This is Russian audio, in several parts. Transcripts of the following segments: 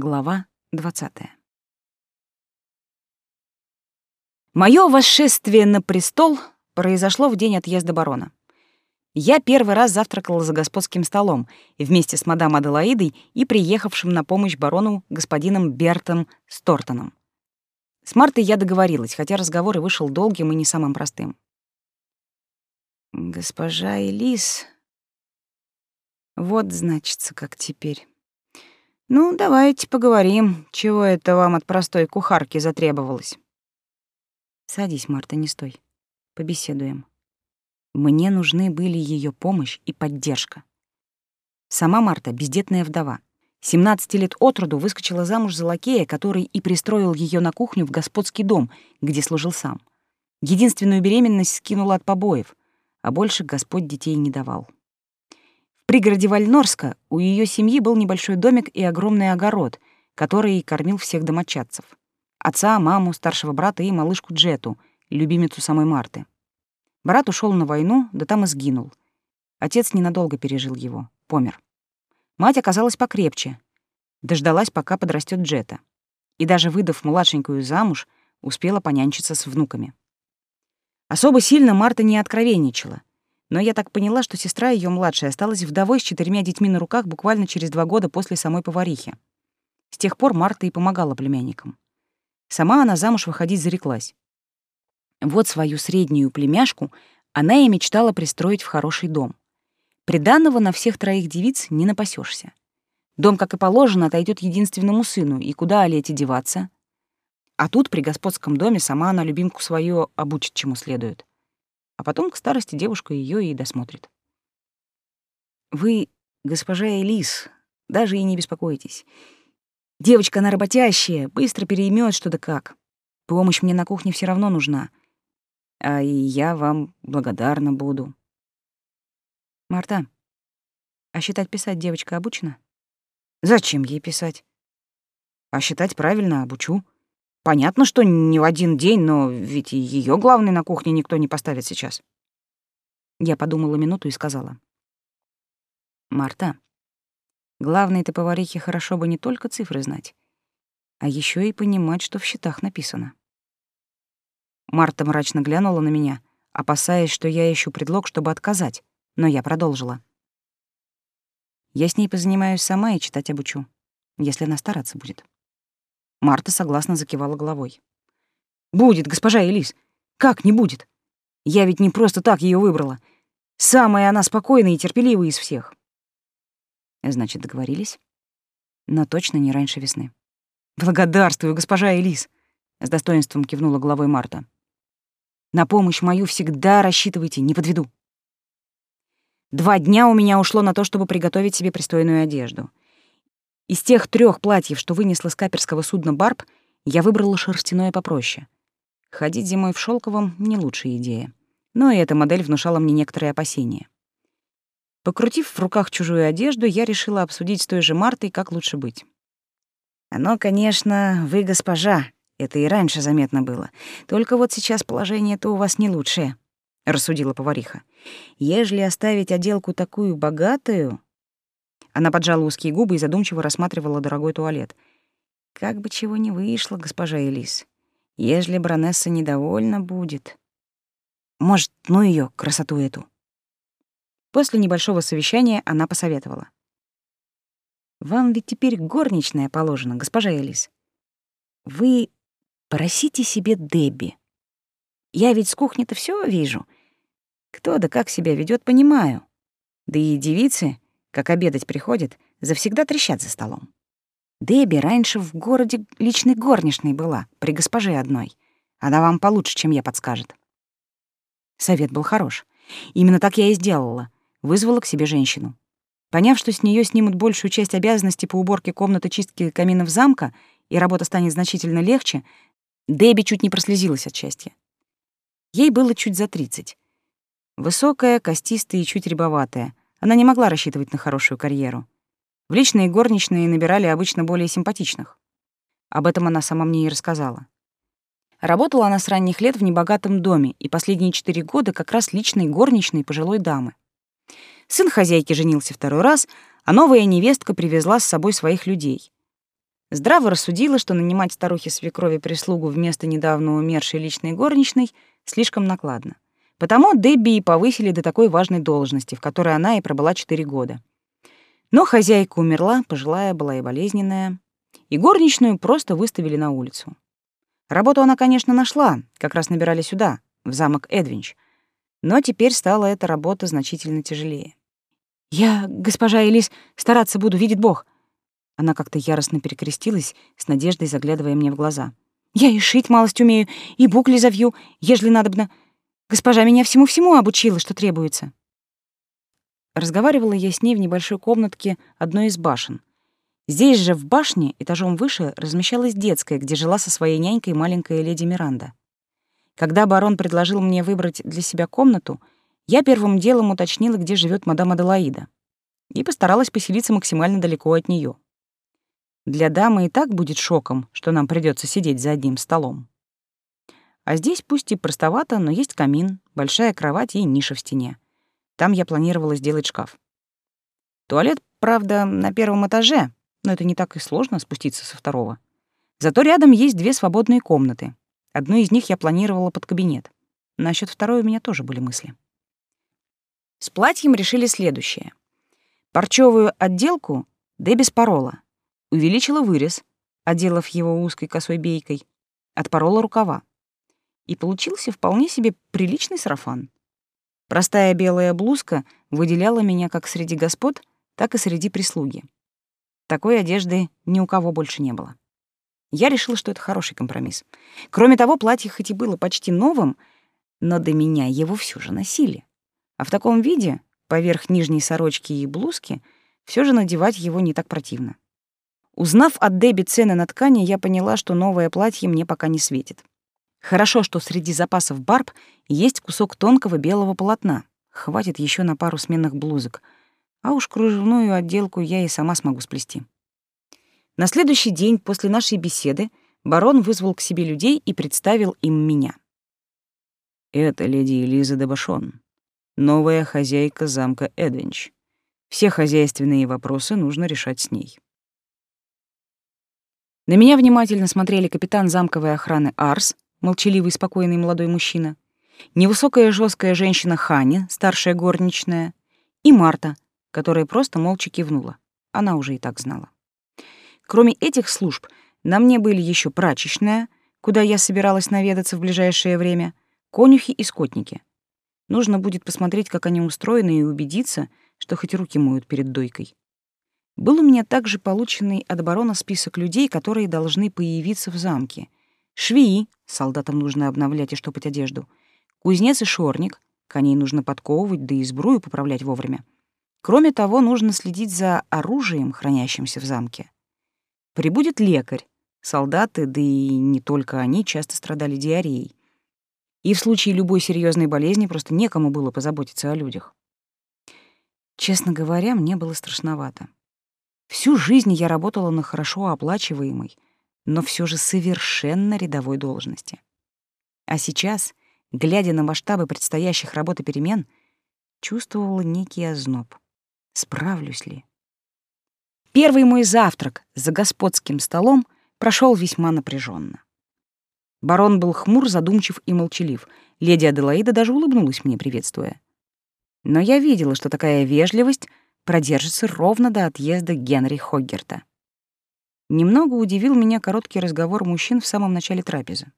Глава 20. Моё восшествие на престол произошло в день отъезда барона. Я первый раз завтракала за господским столом вместе с мадам Аделаидой и приехавшим на помощь барону господином Бертом Стортоном. С Мартой я договорилась, хотя разговор и вышел долгим и не самым простым. «Госпожа Элис...» Вот, значится, как теперь. Ну, давайте поговорим, чего это вам от простой кухарки затребовалось. Садись, Марта, не стой. Побеседуем. Мне нужны были ее помощь и поддержка. Сама Марта — бездетная вдова. 17 лет от роду выскочила замуж за лакея, который и пристроил ее на кухню в господский дом, где служил сам. Единственную беременность скинула от побоев, а больше Господь детей не давал пригороде Вальнорска у ее семьи был небольшой домик и огромный огород, который кормил всех домочадцев. Отца, маму, старшего брата и малышку Джету, любимицу самой Марты. Брат ушел на войну, да там и сгинул. Отец ненадолго пережил его, помер. Мать оказалась покрепче. Дождалась, пока подрастет Джета. И даже выдав младшенькую замуж, успела понянчиться с внуками. Особо сильно Марта не откровенничала, но я так поняла, что сестра ее младшая осталась вдовой с четырьмя детьми на руках буквально через два года после самой поварихи. С тех пор Марта и помогала племянникам. Сама она замуж выходить зареклась. Вот свою среднюю племяшку она и мечтала пристроить в хороший дом. Приданного на всех троих девиц не напасешься. Дом, как и положено, отойдет единственному сыну, и куда Олете деваться? А тут при господском доме сама она любимку свою обучит чему следует а потом к старости девушка ее и досмотрит. Вы, госпожа Элис, даже и не беспокойтесь. Девочка она работящая, быстро переймет что да как. Помощь мне на кухне все равно нужна. А и я вам благодарна буду. Марта, а считать писать девочка обучена? Зачем ей писать? А считать правильно обучу. Понятно, что не в один день, но ведь и ее главной на кухне никто не поставит сейчас. Я подумала минуту и сказала. «Марта, главной ты поварихе хорошо бы не только цифры знать, а еще и понимать, что в счетах написано». Марта мрачно глянула на меня, опасаясь, что я ищу предлог, чтобы отказать, но я продолжила. Я с ней позанимаюсь сама и читать обучу, если она стараться будет. Марта согласно закивала головой. «Будет, госпожа Элис. Как не будет? Я ведь не просто так ее выбрала. Самая она спокойная и терпеливая из всех». «Значит, договорились?» «Но точно не раньше весны». «Благодарствую, госпожа Элис», — с достоинством кивнула головой Марта. «На помощь мою всегда рассчитывайте, не подведу». Два дня у меня ушло на то, чтобы приготовить себе пристойную одежду. Из тех трех платьев, что вынесла с каперского судна Барб, я выбрала шерстяное попроще. Ходить зимой в шелковом не лучшая идея. Но и эта модель внушала мне некоторые опасения. Покрутив в руках чужую одежду, я решила обсудить с той же Мартой, как лучше быть. «Оно, конечно, вы госпожа, это и раньше заметно было. Только вот сейчас положение-то у вас не лучшее», — рассудила повариха. «Ежели оставить отделку такую богатую, она поджала узкие губы и задумчиво рассматривала дорогой туалет. «Как бы чего не вышло, госпожа Элис. Ежели баронесса недовольна будет. Может, ну ее красоту эту». После небольшого совещания она посоветовала. «Вам ведь теперь горничная положена, госпожа Элис. Вы просите себе Дебби. Я ведь с кухни-то все вижу. Кто да как себя ведет, понимаю. Да и девицы как обедать приходит, завсегда трещат за столом. Дебби раньше в городе личной горничной была, при госпоже одной. Она вам получше, чем я, подскажет. Совет был хорош. Именно так я и сделала. Вызвала к себе женщину. Поняв, что с нее снимут большую часть обязанностей по уборке комнаты, чистки каминов замка, и работа станет значительно легче, Дебби чуть не прослезилась от счастья. Ей было чуть за тридцать. Высокая, костистая и чуть рябоватая, она не могла рассчитывать на хорошую карьеру. В личные горничные набирали обычно более симпатичных. Об этом она сама мне и рассказала. Работала она с ранних лет в небогатом доме и последние четыре года как раз личной горничной пожилой дамы. Сын хозяйки женился второй раз, а новая невестка привезла с собой своих людей. Здраво рассудила, что нанимать старухе свекрови прислугу вместо недавно умершей личной горничной слишком накладно. Потому Дебби и повысили до такой важной должности, в которой она и пробыла четыре года. Но хозяйка умерла, пожилая была и болезненная, и горничную просто выставили на улицу. Работу она, конечно, нашла, как раз набирали сюда, в замок Эдвинч, но теперь стала эта работа значительно тяжелее. «Я, госпожа Элис, стараться буду, видит Бог», она как-то яростно перекрестилась, с надеждой заглядывая мне в глаза. «Я и шить малость умею, и букли завью, ежели надобно. Госпожа меня всему-всему обучила, что требуется». Разговаривала я с ней в небольшой комнатке одной из башен. Здесь же, в башне, этажом выше, размещалась детская, где жила со своей нянькой маленькая леди Миранда. Когда барон предложил мне выбрать для себя комнату, я первым делом уточнила, где живет мадам Аделаида, и постаралась поселиться максимально далеко от нее. Для дамы и так будет шоком, что нам придется сидеть за одним столом. А здесь пусть и простовато, но есть камин, большая кровать и ниша в стене. Там я планировала сделать шкаф. Туалет, правда, на первом этаже, но это не так и сложно спуститься со второго. Зато рядом есть две свободные комнаты. Одну из них я планировала под кабинет. Насчет второй у меня тоже были мысли. С платьем решили следующее. Парчевую отделку Дебби спорола, увеличила вырез, отделав его узкой косой бейкой, отпорола рукава. И получился вполне себе приличный сарафан. Простая белая блузка выделяла меня как среди господ, так и среди прислуги. Такой одежды ни у кого больше не было. Я решила, что это хороший компромисс. Кроме того, платье хоть и было почти новым, но до меня его все же носили. А в таком виде, поверх нижней сорочки и блузки, все же надевать его не так противно. Узнав от Дебби цены на ткани, я поняла, что новое платье мне пока не светит. Хорошо, что среди запасов барб есть кусок тонкого белого полотна. Хватит еще на пару сменных блузок. А уж кружевную отделку я и сама смогу сплести. На следующий день после нашей беседы барон вызвал к себе людей и представил им меня. Это леди Элиза де Башон, новая хозяйка замка Эдвинч. Все хозяйственные вопросы нужно решать с ней. На меня внимательно смотрели капитан замковой охраны Арс, молчаливый, спокойный молодой мужчина, невысокая жесткая женщина Ханя, старшая горничная, и Марта, которая просто молча кивнула. Она уже и так знала. Кроме этих служб, на мне были еще прачечная, куда я собиралась наведаться в ближайшее время, конюхи и скотники. Нужно будет посмотреть, как они устроены, и убедиться, что хоть руки моют перед дойкой. Был у меня также полученный от барона список людей, которые должны появиться в замке. Швеи, солдатам нужно обновлять и штопать одежду. Кузнец и шорник, коней нужно подковывать, да и сбрую поправлять вовремя. Кроме того, нужно следить за оружием, хранящимся в замке. Прибудет лекарь. Солдаты, да и не только они, часто страдали диареей. И в случае любой серьезной болезни просто некому было позаботиться о людях. Честно говоря, мне было страшновато. Всю жизнь я работала на хорошо оплачиваемой, но все же совершенно рядовой должности. А сейчас, глядя на масштабы предстоящих работ и перемен, чувствовала некий озноб. Справлюсь ли? Первый мой завтрак за господским столом прошел весьма напряженно. Барон был хмур, задумчив и молчалив. Леди Аделаида даже улыбнулась мне, приветствуя. Но я видела, что такая вежливость продержится ровно до отъезда Генри Хоггерта. Немного удивил меня короткий разговор мужчин в самом начале трапезы.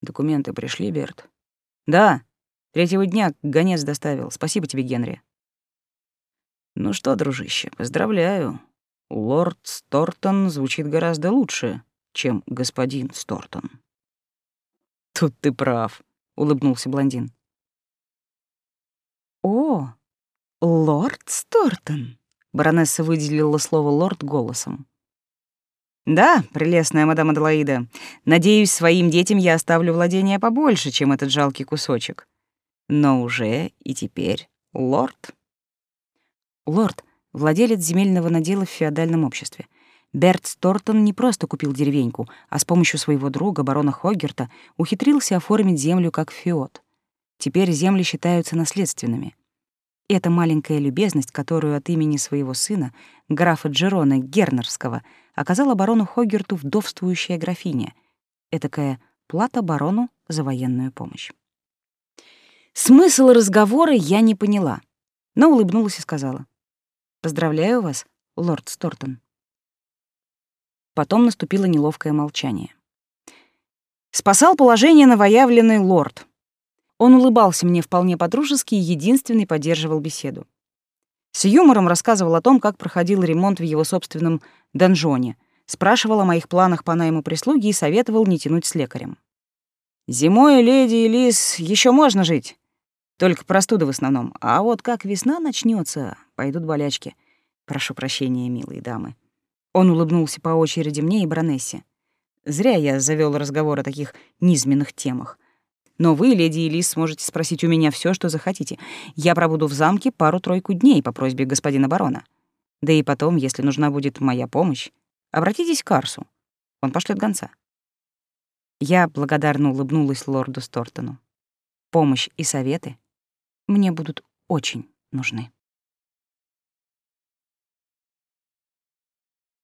«Документы пришли, Берт?» «Да. Третьего дня гонец доставил. Спасибо тебе, Генри». «Ну что, дружище, поздравляю. Лорд Стортон звучит гораздо лучше, чем господин Стортон». «Тут ты прав», — улыбнулся блондин. «О, «Лорд Стортон», — баронесса выделила слово «лорд» голосом. «Да, прелестная мадам Аделаида, надеюсь, своим детям я оставлю владение побольше, чем этот жалкий кусочек. Но уже и теперь лорд». Лорд — владелец земельного надела в феодальном обществе. Берт Стортон не просто купил деревеньку, а с помощью своего друга, барона Хоггерта, ухитрился оформить землю как феод. Теперь земли считаются наследственными. Эта маленькая любезность, которую от имени своего сына графа Джерона Гернерского оказала барону Хогерту вдовствующая графиня, этакая плата барону за военную помощь. Смысл разговора я не поняла, но улыбнулась и сказала. «Поздравляю вас, лорд Стортон». Потом наступило неловкое молчание. Спасал положение новоявленный лорд. Он улыбался мне вполне по-дружески и единственный поддерживал беседу. С юмором рассказывал о том, как проходил ремонт в его собственном донжоне, спрашивал о моих планах по найму прислуги и советовал не тянуть с лекарем. «Зимой, леди и лис, еще можно жить. Только простуда в основном. А вот как весна начнется, пойдут болячки. Прошу прощения, милые дамы». Он улыбнулся по очереди мне и баронессе. Зря я завёл разговор о таких низменных темах. Но вы, леди Элис, сможете спросить у меня всё, что захотите. Я пробуду в замке пару-тройку дней по просьбе господина барона. Да и потом, если нужна будет моя помощь, обратитесь к Арсу. Он пошлёт гонца. Я благодарно улыбнулась лорду Стортону. Помощь и советы мне будут очень нужны.